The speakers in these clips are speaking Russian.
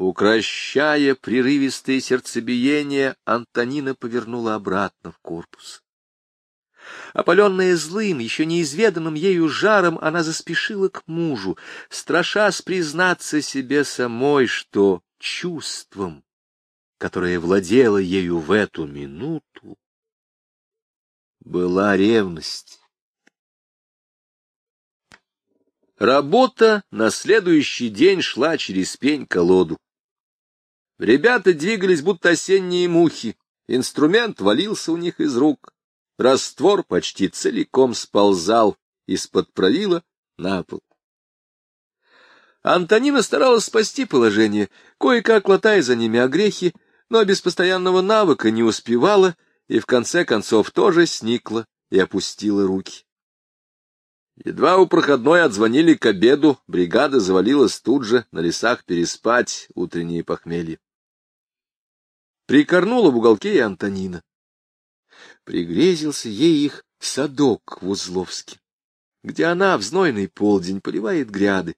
Укращая прерывистое сердцебиение, Антонина повернула обратно в корпус. Опаленная злым, еще неизведанным ею жаром, она заспешила к мужу, страшась признаться себе самой, что чувством, которое владело ею в эту минуту, была ревность. Работа на следующий день шла через пень-колоду. Ребята двигались, будто осенние мухи, инструмент валился у них из рук, раствор почти целиком сползал из-под правила на пол. Антонина старалась спасти положение, кое-как латая за ними огрехи, но без постоянного навыка не успевала и в конце концов тоже сникла и опустила руки. Едва у проходной отзвонили к обеду, бригада завалилась тут же, на лесах переспать утренние похмелья. Прикорнула в уголке и Антонина. Пригрезился ей их садок в Узловске, где она в знойный полдень поливает гряды.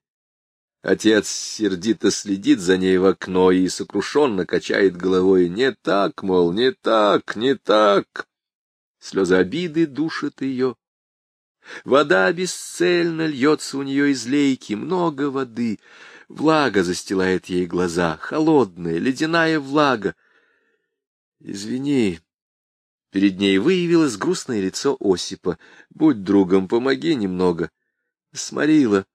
Отец сердито следит за ней в окно и сокрушенно качает головой. Не так, мол, не так, не так. Слезы обиды душат ее. Вода бесцельно льется у нее из лейки, много воды. Влага застилает ей глаза, холодная, ледяная влага. Извини. Перед ней выявилось грустное лицо Осипа. Будь другом, помоги немного. Сморила.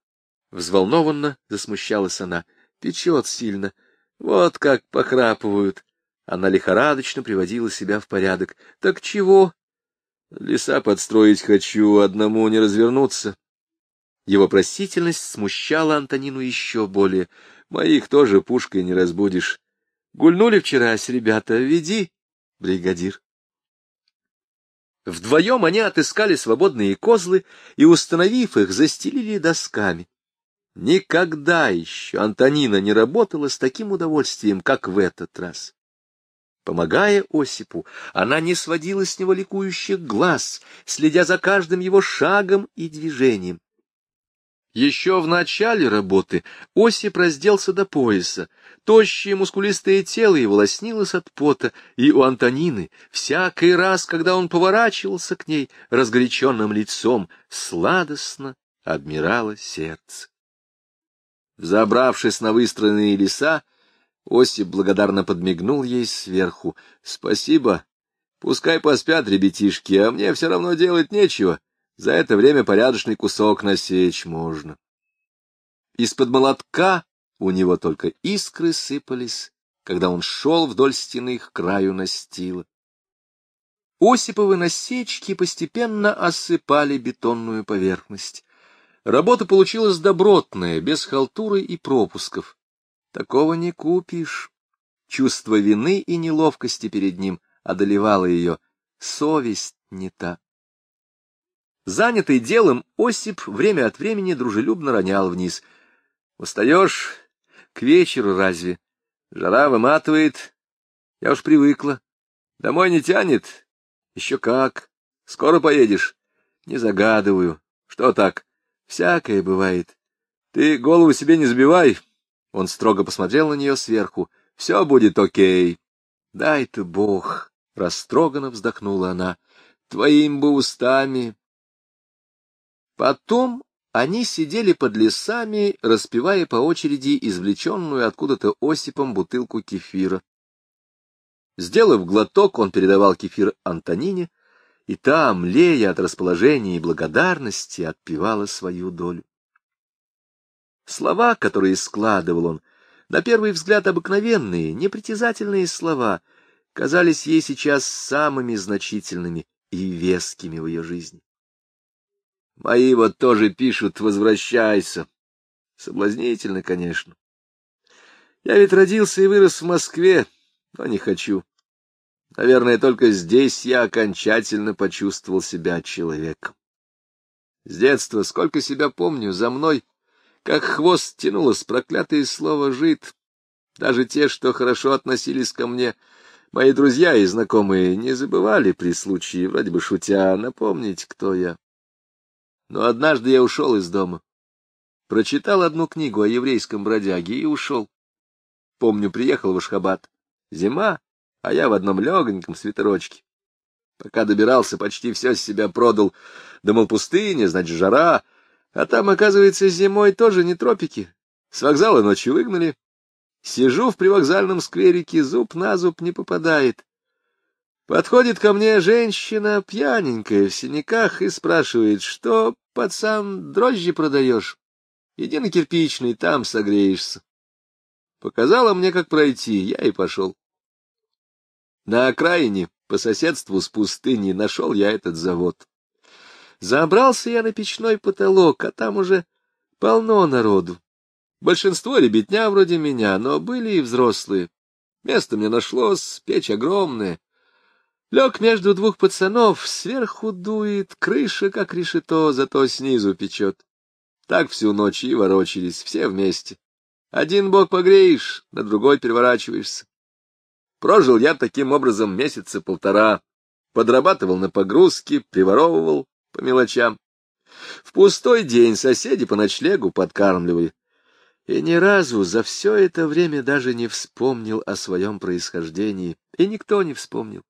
Взволнованно засмущалась она. Печет сильно. Вот как похрапывают. Она лихорадочно приводила себя в порядок. Так чего? Леса подстроить хочу, одному не развернуться. Его просительность смущала Антонину еще более. Моих тоже пушкой не разбудишь. Гульнули вчерась, ребята, веди, бригадир. Вдвоем они отыскали свободные козлы и, установив их, застелили досками. Никогда еще Антонина не работала с таким удовольствием, как в этот раз. Помогая Осипу, она не сводила с него ликующих глаз, следя за каждым его шагом и движением. Еще в начале работы Осип разделся до пояса, тощее мускулистое тело его лоснилось от пота, и у Антонины всякий раз, когда он поворачивался к ней разгоряченным лицом, сладостно обмирало сердце. Забравшись на выстроенные леса, Осип благодарно подмигнул ей сверху. — Спасибо. Пускай поспят ребятишки, а мне все равно делать нечего. За это время порядочный кусок насечь можно. Из-под молотка у него только искры сыпались, когда он шел вдоль стены к краю настила. Осиповы насечки постепенно осыпали бетонную поверхность. Работа получилась добротная, без халтуры и пропусков. Такого не купишь. Чувство вины и неловкости перед ним одолевало ее. Совесть не та. Занятый делом, Осип время от времени дружелюбно ронял вниз. — Устаешь? К вечеру разве? Жара выматывает. Я уж привыкла. Домой не тянет? Еще как. Скоро поедешь? Не загадываю. Что так? Всякое бывает. Ты голову себе не забивай. Он строго посмотрел на нее сверху. Все будет окей. Дай ты бог. Растроганно вздохнула она. Твоим бы устами. Потом они сидели под лесами, распивая по очереди извлеченную откуда-то Осипом бутылку кефира. Сделав глоток, он передавал кефир Антонине, и там, млея от расположения и благодарности, отпевала свою долю. Слова, которые складывал он, на первый взгляд обыкновенные, непритязательные слова, казались ей сейчас самыми значительными и вескими в ее жизни. Мои вот тоже пишут «возвращайся». Соблазнительно, конечно. Я ведь родился и вырос в Москве, но не хочу. Наверное, только здесь я окончательно почувствовал себя человеком. С детства, сколько себя помню, за мной, как хвост тянулось проклятое слово «жид». Даже те, что хорошо относились ко мне, мои друзья и знакомые, не забывали при случае, вроде бы шутя, напомнить, кто я. Но однажды я ушел из дома, прочитал одну книгу о еврейском бродяге и ушел. помню, приехал в Ашхабад. Зима, а я в одном легоньком свитерочке. Пока добирался, почти все с себя продал. Думал, пустыня, значит, жара. А там, оказывается, зимой тоже не тропики. С вокзала ночью выгнали. Сижу в привокзальном скверике, зуб на зуб не попадает. Подходит ко мне женщина пьяненькая в синяках и спрашивает, что, пацан, дрожжи продаешь? Иди на кирпичный, там согреешься. Показала мне, как пройти, я и пошел. На окраине, по соседству с пустыней, нашел я этот завод. Забрался я на печной потолок, а там уже полно народу. Большинство ребятня вроде меня, но были и взрослые. Место мне нашлось, печь огромная. Лег между двух пацанов, сверху дует, крыша как решето, зато снизу печет. Так всю ночь и ворочались, все вместе. Один бок погреешь, на другой переворачиваешься. Прожил я таким образом месяца полтора, подрабатывал на погрузке, приворовывал по мелочам. В пустой день соседи по ночлегу подкармливали. И ни разу за все это время даже не вспомнил о своем происхождении, и никто не вспомнил.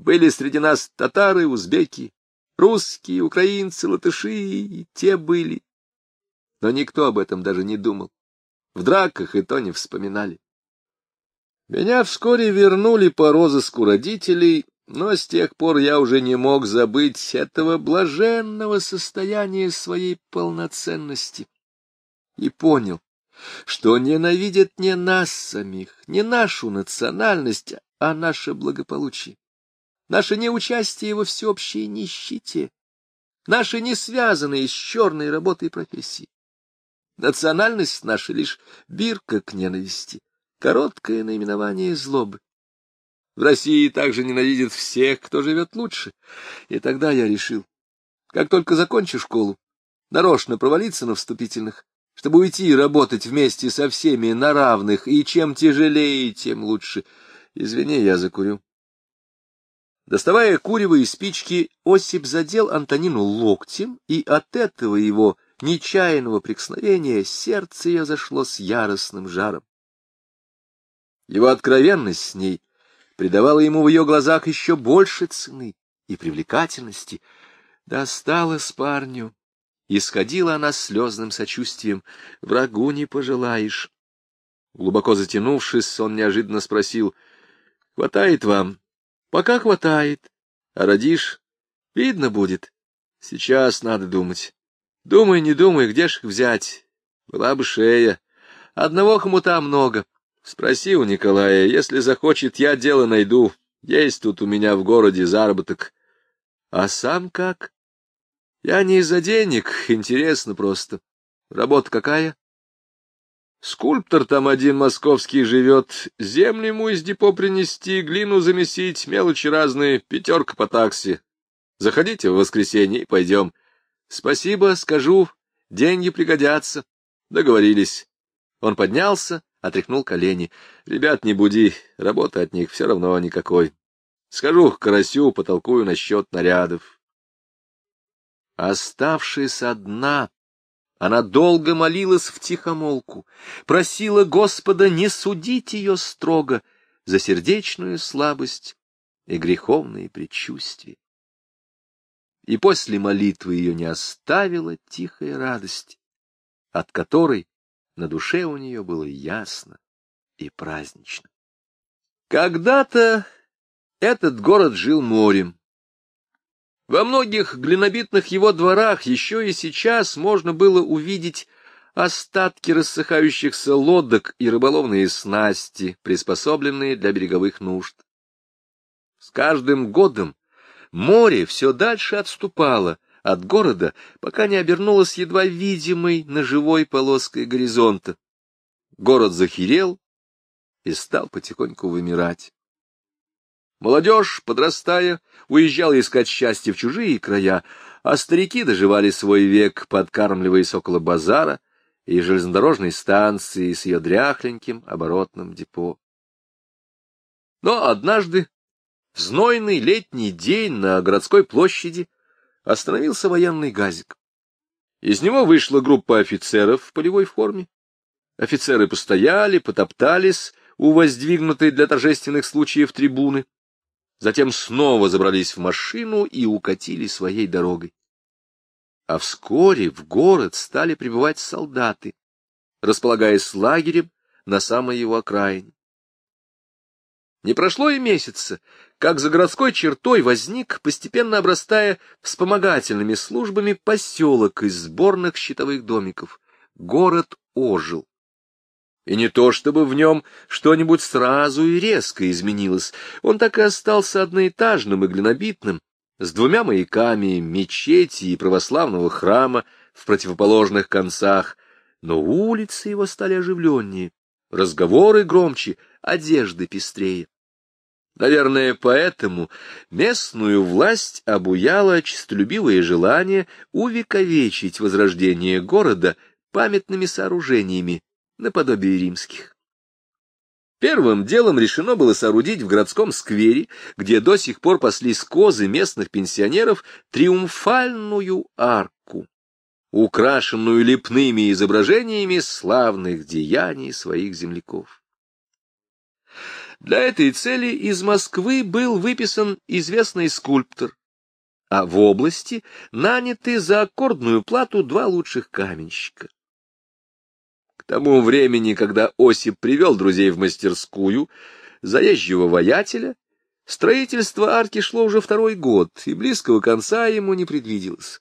Были среди нас татары, узбеки, русские, украинцы, латыши, и те были. Но никто об этом даже не думал. В драках и то не вспоминали. Меня вскоре вернули по розыску родителей, но с тех пор я уже не мог забыть этого блаженного состояния своей полноценности. И понял, что ненавидят не нас самих, не нашу национальность, а наше благополучие, наше неучастие во всеобщей нищете, наше не связанное с черной работой и профессией. Национальность наша лишь бирка к ненависти, короткое наименование злобы. В России также ненавидят всех, кто живет лучше. И тогда я решил, как только закончу школу, нарочно провалиться на вступительных, чтобы уйти и работать вместе со всеми на равных, и чем тяжелее, тем лучше. Извини, я закурю. Доставая курево и спички, Осип задел Антонину локтем, и от этого его нечаянного прикосновения сердце ее зашло с яростным жаром. Его откровенность с ней придавала ему в ее глазах еще больше цены и привлекательности. Досталось парню. Исходила она слезным сочувствием. Врагу не пожелаешь. Глубоко затянувшись, он неожиданно спросил. — Хватает вам? — Пока хватает. А родишь? Видно будет. Сейчас надо думать. Думай, не думай, где ж их взять? Была бы шея. Одного хмута много. Спроси у Николая, если захочет, я дело найду. Есть тут у меня в городе заработок. А сам как? Я не из-за денег, интересно просто. Работа какая? Скульптор там один московский живет, землю ему из депо принести, глину замесить, мелочи разные, пятерка по такси. Заходите в воскресенье и пойдем. Спасибо, скажу, деньги пригодятся. Договорились. Он поднялся, отряхнул колени. Ребят, не буди, работы от них все равно никакой. Скажу Карасю, потолкую насчет нарядов. Оставшись одна, она долго молилась в тихомолку, просила Господа не судить ее строго за сердечную слабость и греховные предчувствия. И после молитвы ее не оставила тихая радость, от которой на душе у нее было ясно и празднично. Когда-то этот город жил морем, во многих глинобитных его дворах еще и сейчас можно было увидеть остатки рассыхающихся лодок и рыболовные снасти, приспособленные для береговых нужд. С каждым годом море все дальше отступало от города, пока не обернулось едва видимой ножевой полоской горизонта. Город захерел и стал потихоньку вымирать. Молодежь, подрастая, уезжала искать счастье в чужие края, а старики доживали свой век, подкармливаясь около базара и железнодорожной станции с ее дряхленьким оборотным депо. Но однажды, в знойный летний день на городской площади, остановился военный газик. Из него вышла группа офицеров в полевой форме. Офицеры постояли, потоптались у воздвигнутой для торжественных случаев трибуны, затем снова забрались в машину и укатили своей дорогой. А вскоре в город стали прибывать солдаты, располагаясь лагерем на самой его окраине. Не прошло и месяца, как за городской чертой возник, постепенно обрастая вспомогательными службами, поселок из сборных щитовых домиков. Город ожил. И не то, чтобы в нем что-нибудь сразу и резко изменилось, он так и остался одноэтажным и глинобитным, с двумя маяками, мечети и православного храма в противоположных концах, но улицы его стали оживленнее, разговоры громче, одежды пестрее. Наверное, поэтому местную власть обуяло честолюбивое желание увековечить возрождение города памятными сооружениями наподобие римских. Первым делом решено было соорудить в городском сквере, где до сих пор паслись козы местных пенсионеров, триумфальную арку, украшенную лепными изображениями славных деяний своих земляков. Для этой цели из Москвы был выписан известный скульптор, а в области наняты за аккордную плату два лучших каменщика. К тому времени, когда Осип привел друзей в мастерскую, заезжего воятеля, строительство арки шло уже второй год, и близкого конца ему не предвиделось.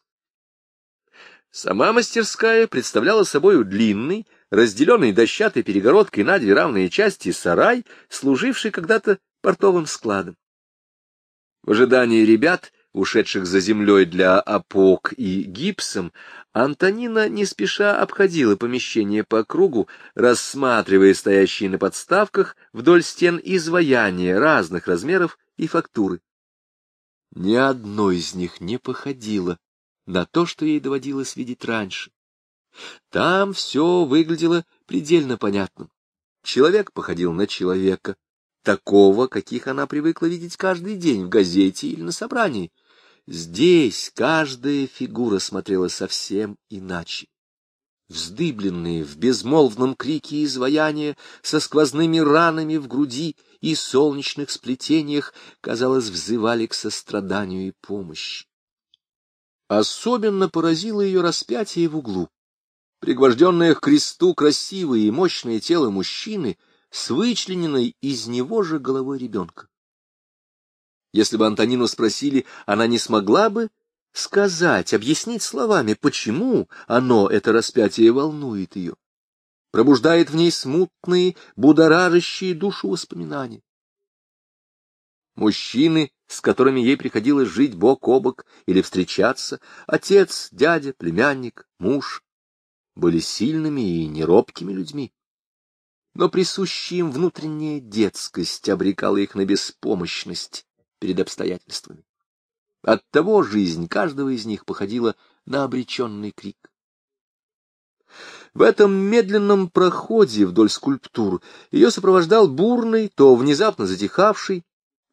Сама мастерская представляла собою длинный, разделенный дощатой перегородкой на две равные части сарай, служивший когда-то портовым складом. В ожидании ребят, ушедших за землей для опок и гипсом, Антонина не спеша обходила помещение по кругу, рассматривая стоящие на подставках вдоль стен изваяния разных размеров и фактуры. Ни одно из них не походило на то, что ей доводилось видеть раньше. Там все выглядело предельно понятным. Человек походил на человека, такого, каких она привыкла видеть каждый день в газете или на собрании. Здесь каждая фигура смотрела совсем иначе. Вздыбленные в безмолвном крике изваяния, со сквозными ранами в груди и солнечных сплетениях, казалось, взывали к состраданию и помощи. Особенно поразило ее распятие в углу пригвожденное к кресту красивое и мощное тело мужчины с вычлененной из него же головой ребенка. Если бы Антонину спросили, она не смогла бы сказать, объяснить словами, почему оно, это распятие, волнует ее, пробуждает в ней смутные, будоражащие душу воспоминания. Мужчины, с которыми ей приходилось жить бок о бок или встречаться, отец, дядя, племянник, муж, были сильными и неробкими людьми. Но присущая им внутренняя детскость обрекала их на беспомощность перед обстоятельствами. Оттого жизнь каждого из них походила на обреченный крик. В этом медленном проходе вдоль скульптур ее сопровождал бурный, то внезапно затихавший,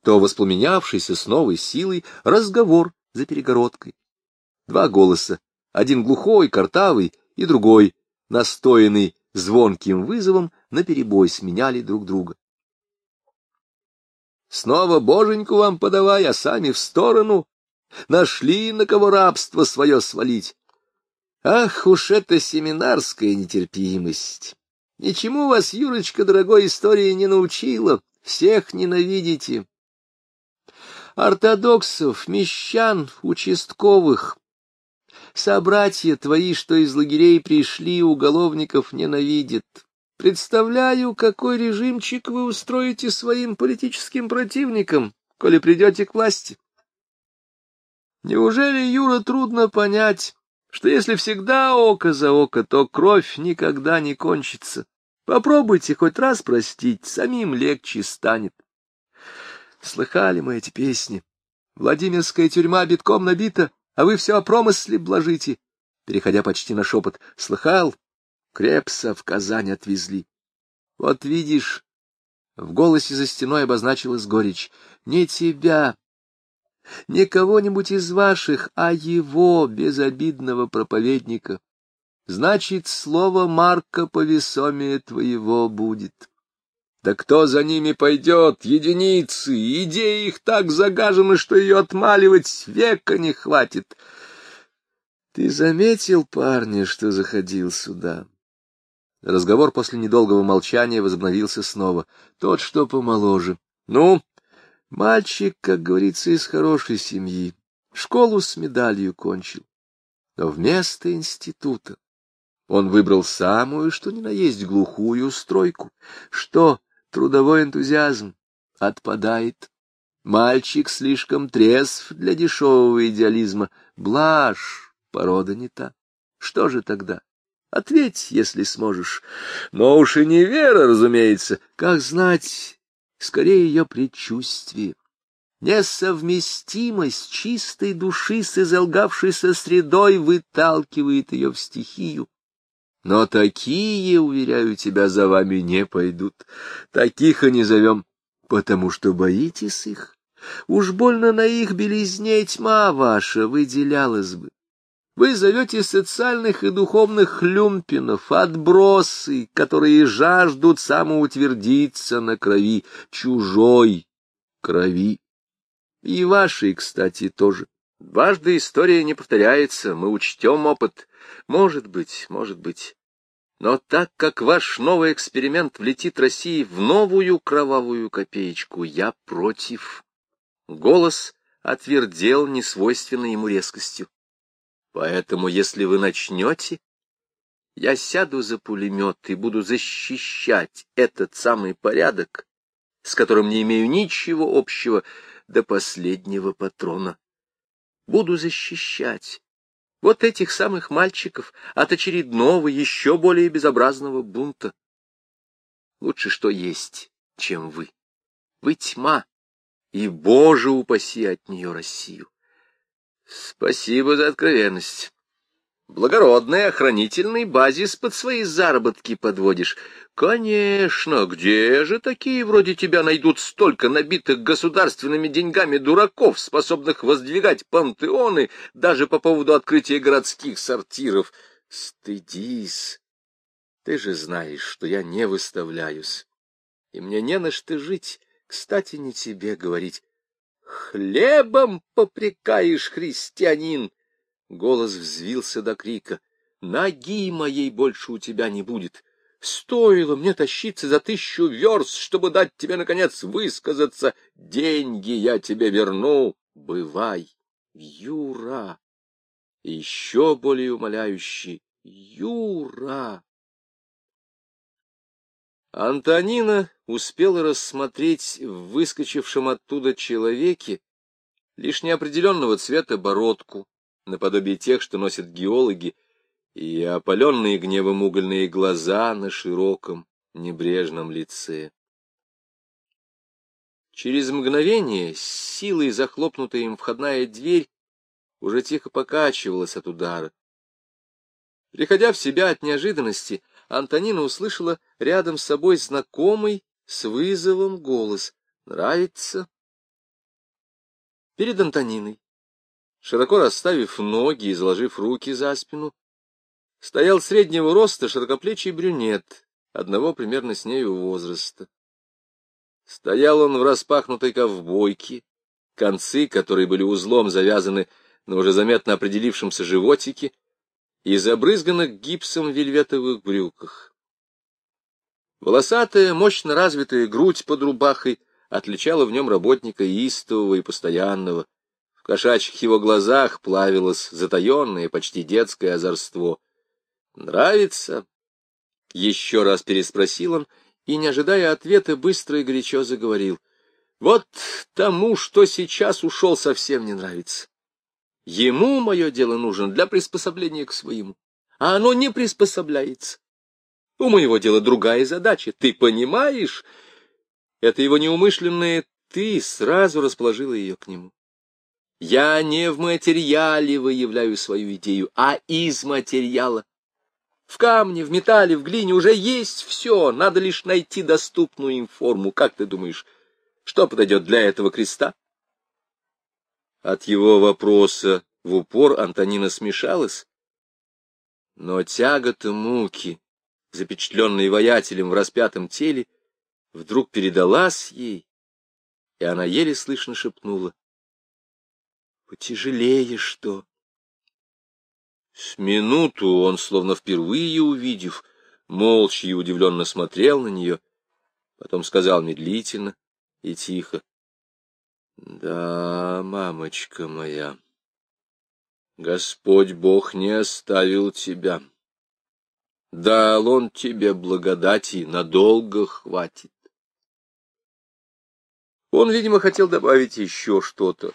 то воспламенявшийся с новой силой разговор за перегородкой. Два голоса, один глухой, картавый, и другой, настоянный звонким вызовом, наперебой сменяли друг друга. Снова боженьку вам подавай, а сами в сторону. Нашли на кого рабство свое свалить. Ах уж эта семинарская нетерпимость! Ничему вас, Юрочка, дорогой, история не научила. Всех ненавидите. Ортодоксов, мещан, участковых, Собратья твои, что из лагерей пришли, уголовников ненавидят. Представляю, какой режимчик вы устроите своим политическим противникам, коли придете к власти. Неужели, Юра, трудно понять, что если всегда око за око, то кровь никогда не кончится? Попробуйте хоть раз простить, самим легче станет. Слыхали мы эти песни? Владимирская тюрьма битком набита, а вы все о промысле блажите. Переходя почти на шепот, слыхал? Крепса в Казань отвезли. Вот видишь, в голосе за стеной обозначилась горечь. Не тебя, не кого-нибудь из ваших, а его, безобидного проповедника. значит, слово Марка повесомее твоего будет. Да кто за ними пойдет? Единицы! Идеи их так загажены, что ее отмаливать века не хватит. Ты заметил, парня, что заходил сюда? Разговор после недолгого молчания возобновился снова. Тот, что помоложе. Ну, мальчик, как говорится, из хорошей семьи. Школу с медалью кончил. Но вместо института он выбрал самую, что ни на есть, глухую стройку. Что трудовой энтузиазм отпадает. Мальчик слишком трезв для дешевого идеализма. Блажь, порода не та. Что же тогда? Ответь, если сможешь. Но уж и не вера, разумеется. Как знать, скорее ее предчувствие. Несовместимость чистой души с изолгавшейся средой выталкивает ее в стихию. Но такие, уверяю тебя, за вами не пойдут. Таких и не зовем, потому что боитесь их. Уж больно на их белизне тьма ваша выделялась бы. Вы зовете социальных и духовных люмпинов, отбросы, которые жаждут самоутвердиться на крови, чужой крови. И вашей, кстати, тоже. Дважды история не повторяется, мы учтем опыт. Может быть, может быть. Но так как ваш новый эксперимент влетит России в новую кровавую копеечку, я против. Голос отвердел несвойственной ему резкостью. Поэтому, если вы начнете, я сяду за пулемет и буду защищать этот самый порядок, с которым не имею ничего общего до последнего патрона. Буду защищать вот этих самых мальчиков от очередного, еще более безобразного бунта. Лучше что есть, чем вы. Вы тьма, и, Боже упаси от нее Россию. Спасибо за откровенность. Благородный охранительный базис под свои заработки подводишь. Конечно, где же такие вроде тебя найдут столько набитых государственными деньгами дураков, способных воздвигать пантеоны даже по поводу открытия городских сортиров? Стыдись. Ты же знаешь, что я не выставляюсь, и мне не на что жить. Кстати, не тебе говорить. Хлебом попрекаешь, христианин! Голос взвился до крика. «Ноги моей больше у тебя не будет. Стоило мне тащиться за тысячу верст, чтобы дать тебе, наконец, высказаться. Деньги я тебе верну. Бывай, Юра!» еще более умоляющий. «Юра!» Антонина успела рассмотреть в выскочившем оттуда человеке лишь неопределенного цвета бородку, наподобие тех, что носят геологи, и опаленные гневом угольные глаза на широком, небрежном лице. Через мгновение с силой захлопнутая им входная дверь уже тихо покачивалась от удара. Приходя в себя от неожиданности, Антонина услышала рядом с собой знакомый с вызовом голос. «Нравится?» Перед Антониной широко расставив ноги и заложив руки за спину, стоял среднего роста широкоплечий брюнет, одного примерно с нею возраста. Стоял он в распахнутой ковбойке, концы которой были узлом завязаны на уже заметно определившемся животике и забрызганных гипсом вельветовых брюках. Волосатая, мощно развитая грудь под рубахой отличала в нем работника истового и постоянного, кошачьих его глазах плавилось затаенное, почти детское озорство. «Нравится?» — еще раз переспросил он, и, не ожидая ответа, быстро и горячо заговорил. «Вот тому, что сейчас ушел, совсем не нравится. Ему мое дело нужно для приспособления к своему, а оно не приспособляется. У моего дела другая задача, ты понимаешь?» Это его неумышленное «ты» сразу расположила ее к нему. Я не в материале выявляю свою идею, а из материала. В камне, в металле, в глине уже есть все, надо лишь найти доступную им форму. Как ты думаешь, что подойдет для этого креста? От его вопроса в упор Антонина смешалась, Но тягота муки, запечатленной воятелем в распятом теле, вдруг передалась ей, и она еле слышно шепнула. «Потяжелее что?» С минуту он, словно впервые увидев, молча и удивленно смотрел на нее, потом сказал медлительно и тихо. — Да, мамочка моя, Господь Бог не оставил тебя. Дал Он тебе благодати, надолго хватит. Он, видимо, хотел добавить еще что-то.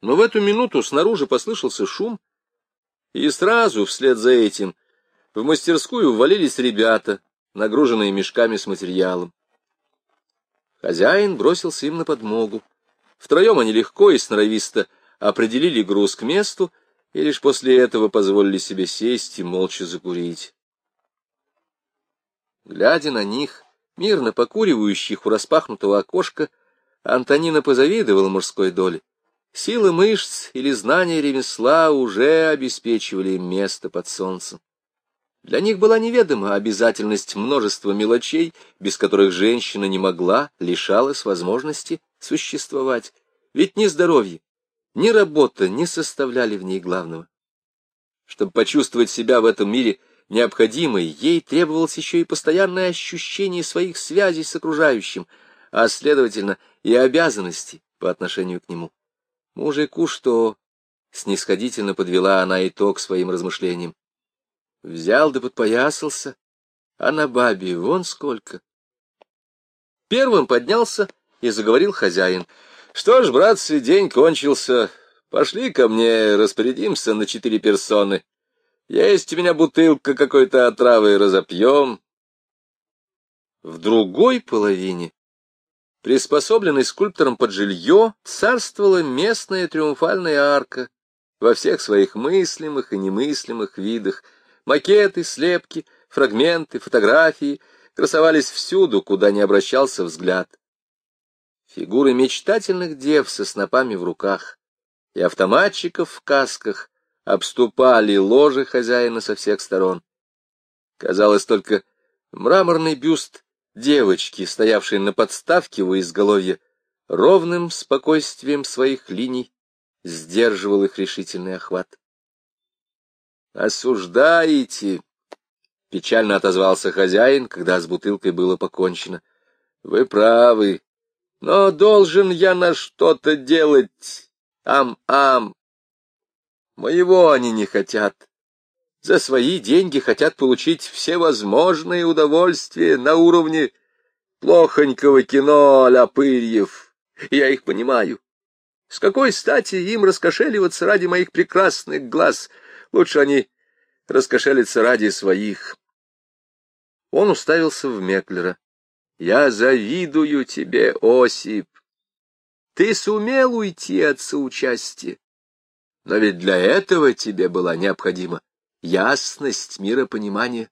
Но в эту минуту снаружи послышался шум, и сразу вслед за этим в мастерскую ввалились ребята, нагруженные мешками с материалом. Хозяин бросился им на подмогу. Втроем они легко и сноровисто определили груз к месту и лишь после этого позволили себе сесть и молча закурить. Глядя на них, мирно покуривающих у распахнутого окошка, Антонина позавидовала мужской доле. Силы мышц или знания ремесла уже обеспечивали им место под солнцем. Для них была неведома обязательность множества мелочей, без которых женщина не могла, лишалась возможности существовать. Ведь ни здоровье, ни работа не составляли в ней главного. Чтобы почувствовать себя в этом мире необходимой, ей требовалось еще и постоянное ощущение своих связей с окружающим, а, следовательно, и обязанности по отношению к нему. Мужику что? Снисходительно подвела она итог своим размышлениям. Взял да подпоясался, а на бабе вон сколько. Первым поднялся и заговорил хозяин. Что ж, братцы, день кончился. Пошли ко мне, распорядимся на четыре персоны. Есть у меня бутылка какой-то отравы, разопьем. В другой половине приспособленной скульптором под жилье, царствовала местная триумфальная арка во всех своих мыслимых и немыслимых видах. Макеты, слепки, фрагменты, фотографии красовались всюду, куда не обращался взгляд. Фигуры мечтательных дев со снопами в руках и автоматчиков в касках обступали ложи хозяина со всех сторон. Казалось, только мраморный бюст девочки, стоявшей на подставке у изголовья, ровным спокойствием своих линий сдерживал их решительный охват. «Осуждаете!» — печально отозвался хозяин, когда с бутылкой было покончено. «Вы правы, но должен я на что-то делать. Ам-ам! Моего они не хотят за свои деньги хотят получить всевозможные удовольствия на уровне плохонького кино а-ля Пырьев. Я их понимаю. С какой стати им раскошеливаться ради моих прекрасных глаз? Лучше они раскошелятся ради своих. Он уставился в Меклера. «Я завидую тебе, Осип. Ты сумел уйти от соучастия, но ведь для этого тебе была необходима ясность миропонимания.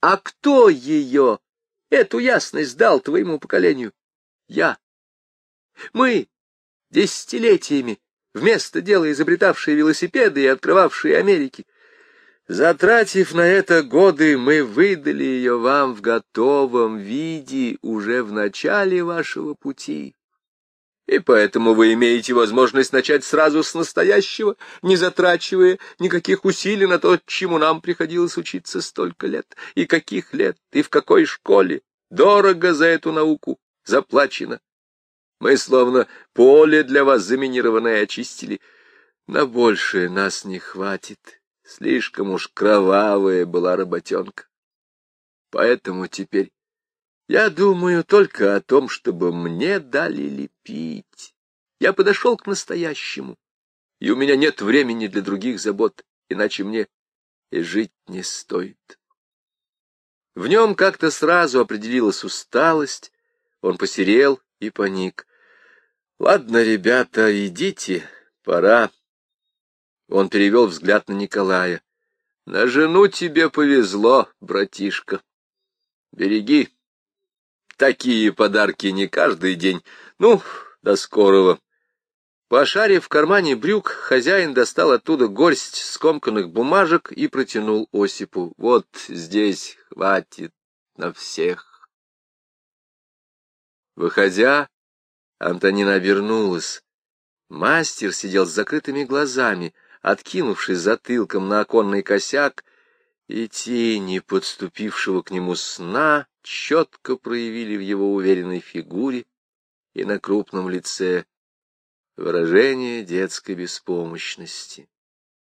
А кто ее, эту ясность, дал твоему поколению? Я. Мы, десятилетиями, вместо дела изобретавшие велосипеды и открывавшие Америки, Затратив на это годы, мы выдали ее вам в готовом виде уже в начале вашего пути и поэтому вы имеете возможность начать сразу с настоящего, не затрачивая никаких усилий на то, чему нам приходилось учиться столько лет, и каких лет, и в какой школе. Дорого за эту науку заплачено. Мы словно поле для вас заминированное очистили. На большее нас не хватит. Слишком уж кровавая была работенка. Поэтому теперь я думаю только о том, чтобы мне дали лепить. Я подошел к настоящему, и у меня нет времени для других забот, иначе мне и жить не стоит. В нем как-то сразу определилась усталость, он посерел и паник. Ладно, ребята, идите, пора. Он перевел взгляд на Николая. На жену тебе повезло, братишка. Береги. Такие подарки не каждый день. Ну, до скорого. Пошарив в кармане брюк, хозяин достал оттуда горсть скомканных бумажек и протянул Осипу. Вот здесь хватит на всех. Выходя, Антонина обернулась. Мастер сидел с закрытыми глазами, откинувшись затылком на оконный косяк, и тени подступившего к нему сна четко проявили в его уверенной фигуре и на крупном лице выражение детской беспомощности.